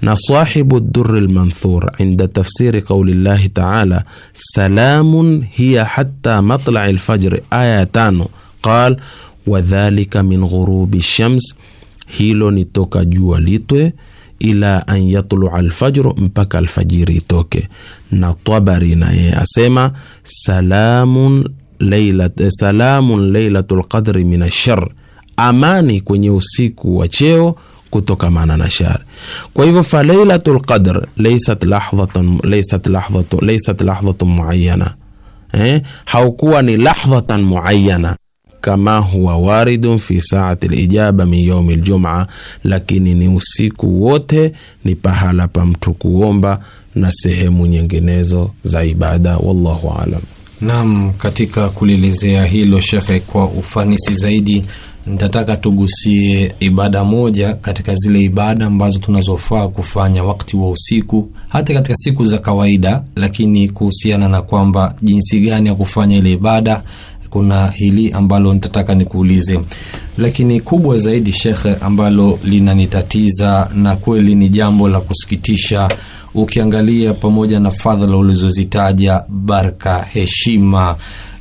na sahibu duri lmanthur inda tafsiri qauli llahi taala salamun hiya hatta matlai lfajri, aya ya tano, qal wadhalika min ghurubi shams, hilo ni toka jua litwe, ila an yatlua lfajru, mpaka alfajiri itoke. Na Tabari naye asema salamun leilat, salamun leilatu lqadri min ashar, amani kwenye usiku wa cheo kutokamana na shari. Kwa hivyo fa lailatul qadr laysat lahdhatan laysat lahdhatu laysat lahdhatun muayyana, eh, haukuwa ni lahdhatan muayyana kama huwa waridun fi saati lijaba min yaumi ljuma, lakini ni usiku wote, ni pahala pa mtu kuomba na sehemu nyinginezo za ibada. Wallahu alam. Naam, katika kulielezea hilo shekhe kwa ufanisi zaidi nitataka tugusie ibada moja katika zile ibada ambazo tunazofaa kufanya wakati wa usiku, hata katika siku za kawaida, lakini kuhusiana na kwamba jinsi gani ya kufanya ile ibada, kuna hili ambalo nitataka nikuulize, lakini kubwa zaidi shekhe, ambalo linanitatiza na kweli ni jambo la kusikitisha ukiangalia pamoja na fadhala ulizozitaja, barka heshima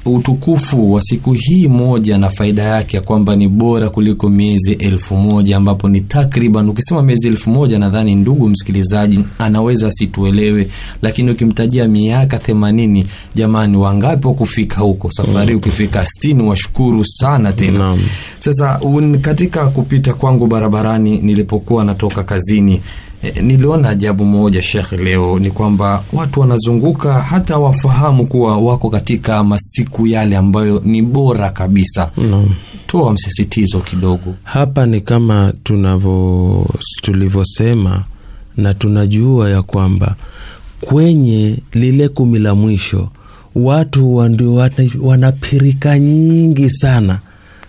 utukufu wa siku hii moja na faida yake ya kwamba ni bora kuliko miezi elfu moja ambapo ni takriban, ukisema miezi elfu moja nadhani ndugu msikilizaji anaweza asituelewe, lakini ukimtajia miaka themanini, jamani, wangapi wakufika huko safari? mm. Ukifika sitini, washukuru sana tena. mm. Sasa un, katika kupita kwangu barabarani nilipokuwa natoka kazini niliona ajabu moja shekhe, leo ni kwamba watu wanazunguka hata wafahamu kuwa wako katika masiku yale ambayo ni bora kabisa. no. Toa msisitizo kidogo. Hapa ni kama tunavyo tulivyosema, na tunajua ya kwamba kwenye lile kumi la mwisho watu wandio wanapirika nyingi sana.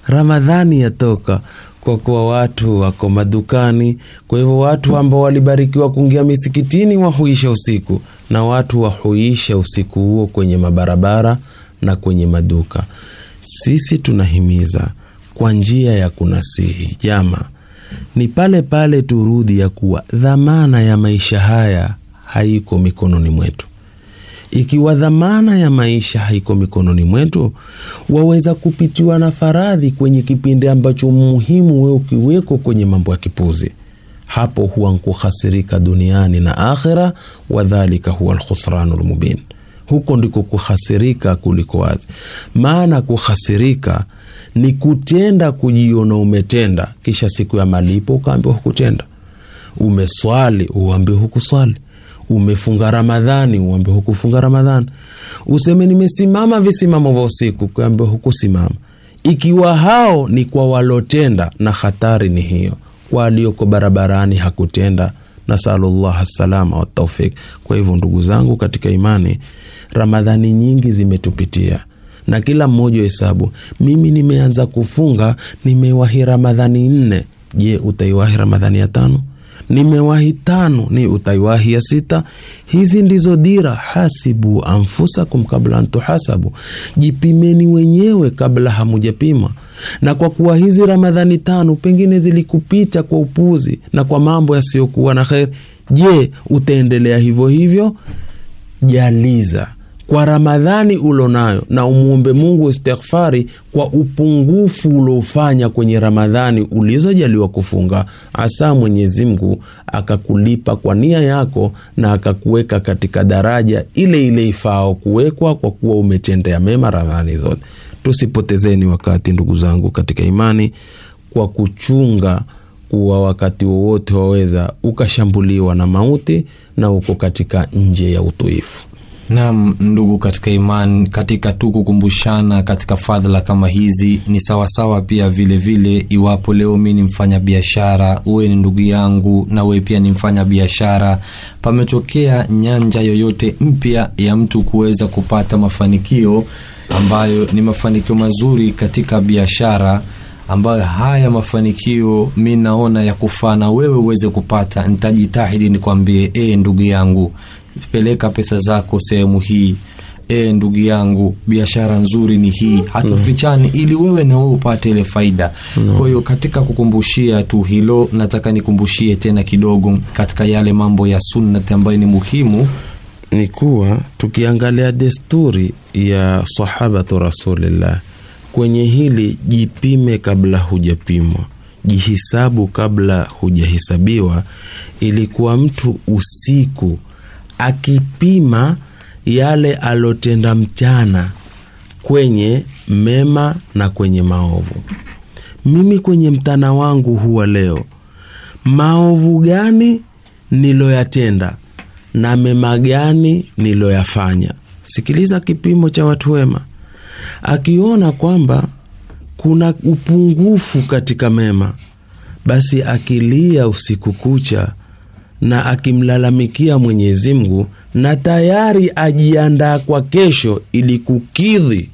Ramadhani yatoka kwa kuwa watu wako madukani. Kwa hivyo watu ambao walibarikiwa kuingia misikitini wahuisha usiku, na watu wahuisha usiku huo kwenye mabarabara na kwenye maduka. Sisi tunahimiza kwa njia ya kunasihi, jama, ni pale pale turudi ya kuwa dhamana ya maisha haya haiko mikononi mwetu, ikiwa dhamana ya maisha haiko mikononi mwetu waweza kupitiwa na faradhi kwenye kipindi ambacho muhimu we ukiweko kwenye mambo ya kipuzi. Hapo huwa nkuhasirika duniani na akhira wadhalika huwa lkhusranu lmubin huko ndiko kuhasirika kuliko wazi. Maana kuhasirika ni kutenda kujiona umetenda kisha siku ya malipo ukaambiwa hukutenda. Umeswali uambiwe hukuswali umefunga ramadhani uambe hukufunga ramadhani. Useme nimesimama visimamo vya usiku kuambe hukusimama. Ikiwa hao ni kwa walotenda na hatari ni hiyo. Kwa alioko barabarani hakutenda. Nasalullah salama wataufik kwa hivyo ndugu zangu katika imani ramadhani nyingi zimetupitia. Na kila mmoja hesabu mimi nimeanza kufunga nimewahi ramadhani nne. Je utaiwahi ramadhani ya tano nimewahi tano ni utaiwahi ya sita. Hizi ndizo dira hasibu anfusakum kabla antuhasabu jipimeni wenyewe kabla hamujapima. Na kwa kuwa hizi ramadhani tano pengine zilikupita kwa upuzi na kwa mambo yasiyokuwa na kheri. Je utaendelea hivyo hivyo? Jaliza kwa ramadhani ulonayo na umwombe mungu istighfari kwa upungufu uliofanya kwenye ramadhani ulizojaliwa kufunga asa mwenyezi mungu akakulipa kwa nia yako na akakuweka katika daraja ile ile ifao kuwekwa kwa kuwa umetendea mema ramadhani zote. Tusipotezeni wakati ndugu zangu katika imani kwa kuchunga kuwa wakati wowote waweza ukashambuliwa na mauti na uko katika nje ya utuifu Naam, ndugu katika imani, katika tu kukumbushana katika fadhila kama hizi ni sawasawa pia vilevile vile, iwapo leo mi ni mfanya biashara, uwe ni ndugu yangu na wewe pia ni mfanya biashara, pametokea nyanja yoyote mpya ya mtu kuweza kupata mafanikio ambayo ni mafanikio mazuri katika biashara ambayo haya mafanikio mi naona ya kufaa na wewe uweze kupata, nitajitahidi nikwambie, e, ndugu yangu peleka pesa zako sehemu hii. E, ndugu yangu biashara nzuri ni hii. Hatufichani mm. ili wewe nawe wewe upate ile faida. Kwa hiyo katika kukumbushia tu hilo nataka nikumbushie tena kidogo katika yale mambo ya sunnati ambayo ni muhimu. Ni kuwa tukiangalia desturi ya sahabatu rasulillah kwenye hili jipime kabla hujapimwa. Jihisabu kabla hujahisabiwa. Ilikuwa mtu usiku akipima yale alotenda mchana kwenye mema na kwenye maovu. Mimi kwenye mtana wangu huwa leo maovu gani niloyatenda na mema gani niloyafanya? Sikiliza kipimo cha watu wema. Akiona kwamba kuna upungufu katika mema basi akilia usiku kucha na akimlalamikia Mwenyezi Mungu na tayari ajiandaa kwa kesho ili kukidhi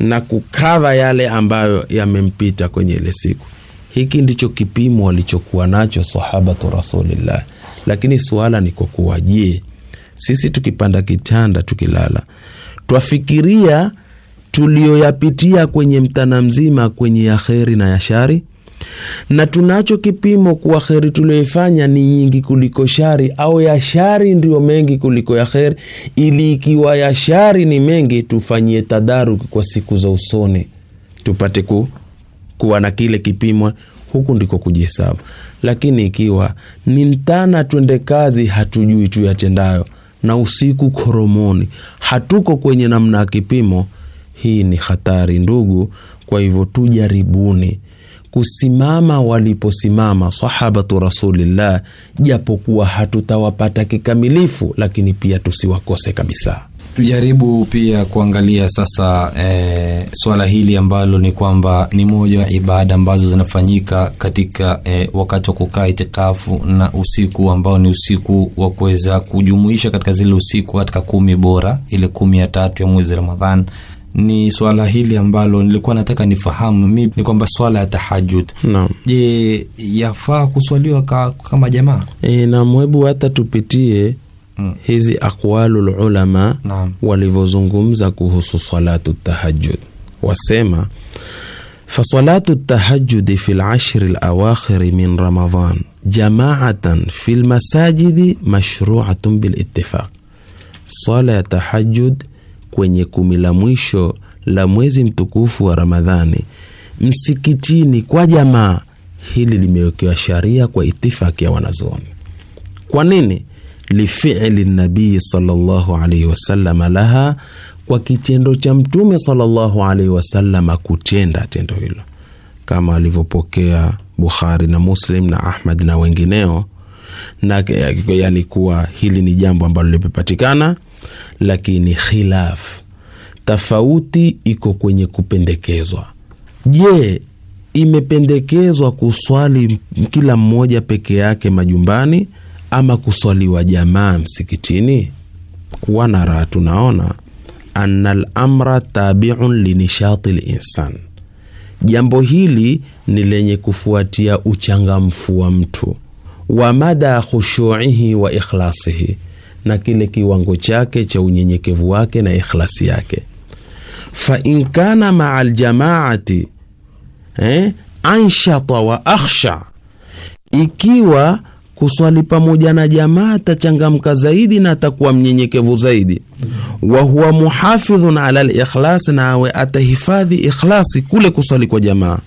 na kukava yale ambayo yamempita kwenye ile siku. Hiki ndicho kipimo walichokuwa nacho sahabatu Rasulillah. Lakini suala ni kwa kuwa, je, sisi tukipanda kitanda tukilala, twafikiria tulioyapitia kwenye mtana mzima kwenye ya kheri na ya shari na tunacho kipimo kuwa kheri tulioifanya ni nyingi kuliko shari au ya shari ndiyo mengi kuliko ya kheri. Ili ikiwa ya shari ni mengi tufanyie tadaruki kwa siku za usoni. Tupate ku, kuwa na kile kipimo huku ndiko kujihesabu. Lakini ikiwa ni mtana twende kazi hatujui tuyatendayo na usiku koromoni hatuko kwenye namna ya kipimo. Hii ni hatari ndugu. Kwa hivyo tujaribuni kusimama waliposimama sahabatu rasulillah japokuwa hatutawapata kikamilifu lakini pia tusiwakose kabisa. Tujaribu pia kuangalia sasa e, swala hili ambalo ni kwamba ni moja ya ibada ambazo zinafanyika katika e, wakati wa kukaa itikafu na usiku ambao ni usiku wa kuweza kujumuisha katika zile usiku katika kumi bora ile kumi ya tatu ya mwezi ramadhan ni swala hili ambalo nilikuwa nataka nifahamu. Mi ni kwamba swala ya tahajud naam. Je yafaa kuswaliwa ka, kama jamaa? E, na mwebu hata tupitie mm. hizi aqwalu lulama walivyozungumza kuhusu salatu tahajud wasema tahajudi fi lashri lawakhiri min ramadan jamaatan fi lmasajidi mashruatun bilittifaq swala ya tahajud kwenye kumi la mwisho la mwezi mtukufu wa Ramadhani msikitini kwa jamaa, hili limewekewa sharia kwa itifaki ya wanazuoni. Kwa nini? lifili nabii sallallahu alaihi wasallam laha, kwa kitendo cha Mtume sallallahu alaihi wasallam kutenda tendo hilo, kama alivyopokea Bukhari na Muslim na Ahmad na wengineo, na yani kuwa hili ni jambo ambalo limepatikana, lakini khilaf. Tofauti iko kwenye kupendekezwa. Je, imependekezwa kuswali kila mmoja peke yake majumbani ama kuswaliwa jamaa msikitini? Wanara, tunaona anna lamra tabiun linishati linsan, jambo hili ni lenye kufuatia uchangamfu wa mtu. Wa mada khushuihi wa ikhlasihi, na kile kiwango chake cha unyenyekevu wake na ikhlasi yake. Fa in kana maa aljamaati eh, anshata wa akhsha, ikiwa kuswali pamoja na jamaa atachangamka zaidi na atakuwa mnyenyekevu zaidi. wa huwa muhafidhun ala likhlas, na awe atahifadhi ikhlasi kule kuswali kwa jamaa.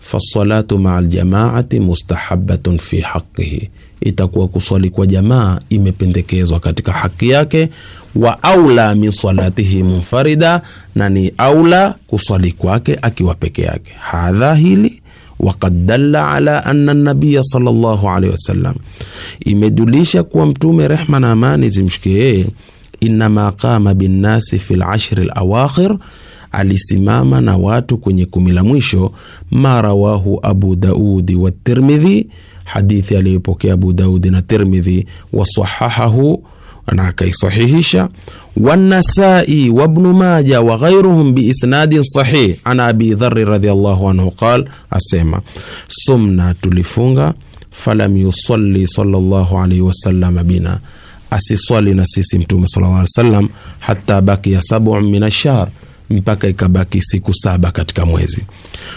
fasalatu maa aljamaati mustahabatun fi haqihi, itakuwa kuswali kwa jamaa imependekezwa katika haki yake. wa aula min salatihi munfarida, na ni aula kuswali kwake akiwa peke yake. hadha hili wakad dalla ala anna nabiya sallallahu alaihi wasallam, imejulisha kuwa Mtume rehma na amani zimshikie yeye, innama qama binnasi fi lashri lawakhir, alisimama na watu kwenye kumi la mwisho. Ma rawahu Abu Daudi wa Tirmidhi, hadithi aliyoipokea Abu Daudi na Tirmidhi, wasahahahu na akaisahihisha Wanasai wabnu Maja wa ghairuhum biisnadin sahih an abi dhari radhiallahu anhu qal, asema sumna, tulifunga falam yusalli sallallahu alaihi wasallam bina, asiswali na sisi Mtume sallallahu alaihi hata bakiya sabu min ashahr, mpaka ikabaki siku saba katika mwezi.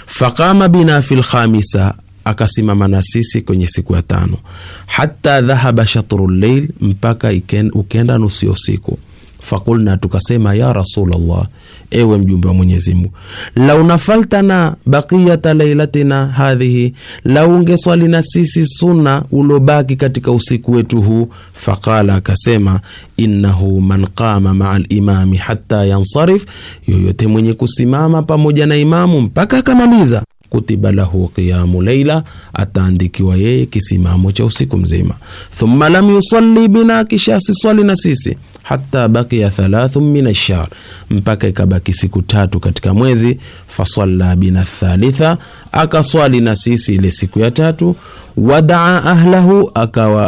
Faqama bina fi lkhamisa akasimama na sisi kwenye siku ya tano, hata dhahaba shatru lleil, mpaka ukenda nusu ya usiku. Fakulna, tukasema ya rasulllah ewe mjumbe wa Mwenyezi Mungu, lau nafaltana baqiyata lailatina hadhihi, lau ungeswali na sisi sunna ulobaki katika usiku wetu huu. Faqala, akasema innahu man qama maa limami hata yansarif, yoyote mwenye kusimama pamoja na imamu mpaka akamaliza kutiba lahu qiyamu laila, ataandikiwa yeye kisimamo cha usiku mzima. Thumma lam yusalli bina, kisha asiswali na sisi Hatta bakiya thalathu min ashahr, mpaka ikabaki siku tatu katika mwezi. Fasalla bina thalitha, akaswali na sisi ile siku ya tatu. Wadaa ahlahu,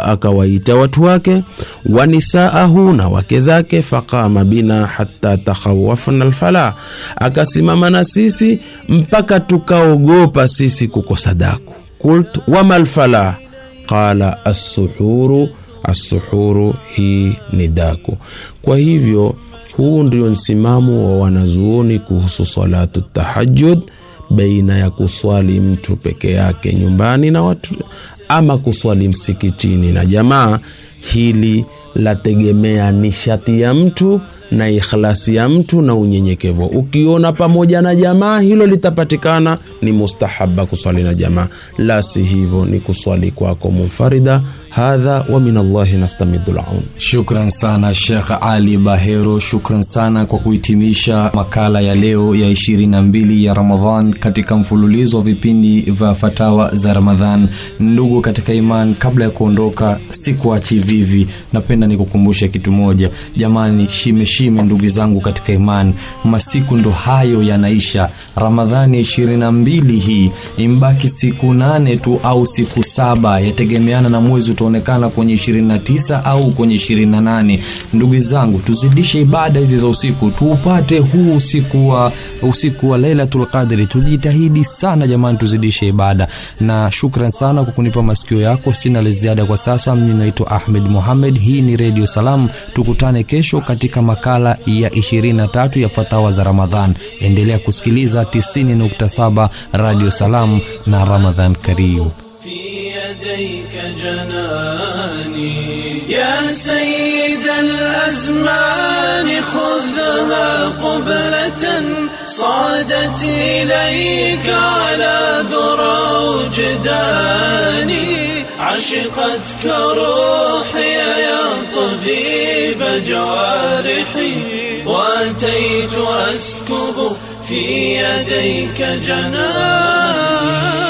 akawaita watu wake, wanisaahu na wake zake. Faqama bina hata takhawafna alfala akasimama na sisi mpaka tukaogopa sisi kukosa daku. Kult wama alfalah, qala assuhuru Asuhuru, hii ni daku. Kwa hivyo huu ndio msimamo wa wanazuoni kuhusu salatu tahajud, baina ya kuswali mtu peke yake nyumbani na watu ama kuswali msikitini na jamaa. Hili lategemea nishati ya mtu na ikhlasi ya mtu na unyenyekevu. Ukiona pamoja na jamaa hilo litapatikana, ni mustahaba kuswali na jamaa, la si hivyo ni kuswali kwako munfarida. Hadha wa min Allahi nastamidu laun. Shukran sana Shekh Ali Bahero, shukran sana kwa kuhitimisha makala ya leo ya 22 ya Ramadhan katika mfululizo wa vipindi vya fatawa za Ramadhan. Ndugu katika iman, kabla ya kuondoka, sikuachi vivi, napenda nikukumbushe kitu moja jamani, shime shime, ndugu zangu katika iman, masiku ndo hayo yanaisha. Ramadhani 22 hii imbaki siku nane tu au siku saba, yategemeana na mwezi utaonekana kwenye 29 au kwenye 28. Ndugu zangu, tuzidishe ibada hizi za usiku, tuupate huu usiku wa usiku wa Lailatul Qadri. Tujitahidi sana jamani, tuzidishe ibada, na shukran sana kwa kunipa masikio yako. Sina la ziada kwa sasa. Mimi naitwa Ahmed Mohamed, hii ni Radio Salam. Tukutane kesho katika makala ya 23 ya fatawa za Ramadhan. Endelea kusikiliza 90.7 Radio Salam na Ramadhan karimu. يديك جناني. يا سيد الأزمان خذها قبلة صعدت إليك على ذرى وجداني عشقتك روحي يا طبيب جوارحي. وأتيت أسكب في يديك جناني.